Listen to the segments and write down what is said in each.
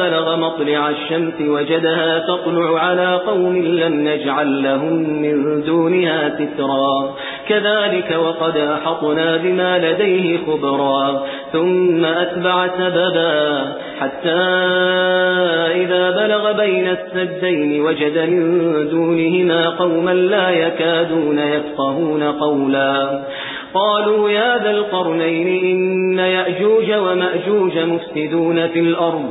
بلغ مطلع الشمس وجدها تطلع على قوم لم نجعل لهم من دونها سترا. كذلك وقد أحطنا بما لديه خبرا. ثم أتبع سببا. حتى إذا بلغ بين السدين وجد من دونهما قوما لا يكادون يفقهون قولا. قالوا يا ذا القرنين إن يأجوج ومأجوج مفسدون في الأرض.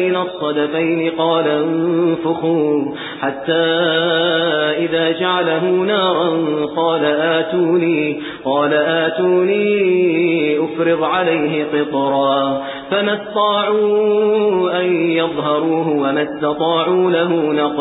بين الصدفين قال انفخوا حتى إذا جعله نارا قال آتوني قال آتوني أفرغ عليه قطرا فما استطاعوا أن يظهروه وما استطاعوا له نقرا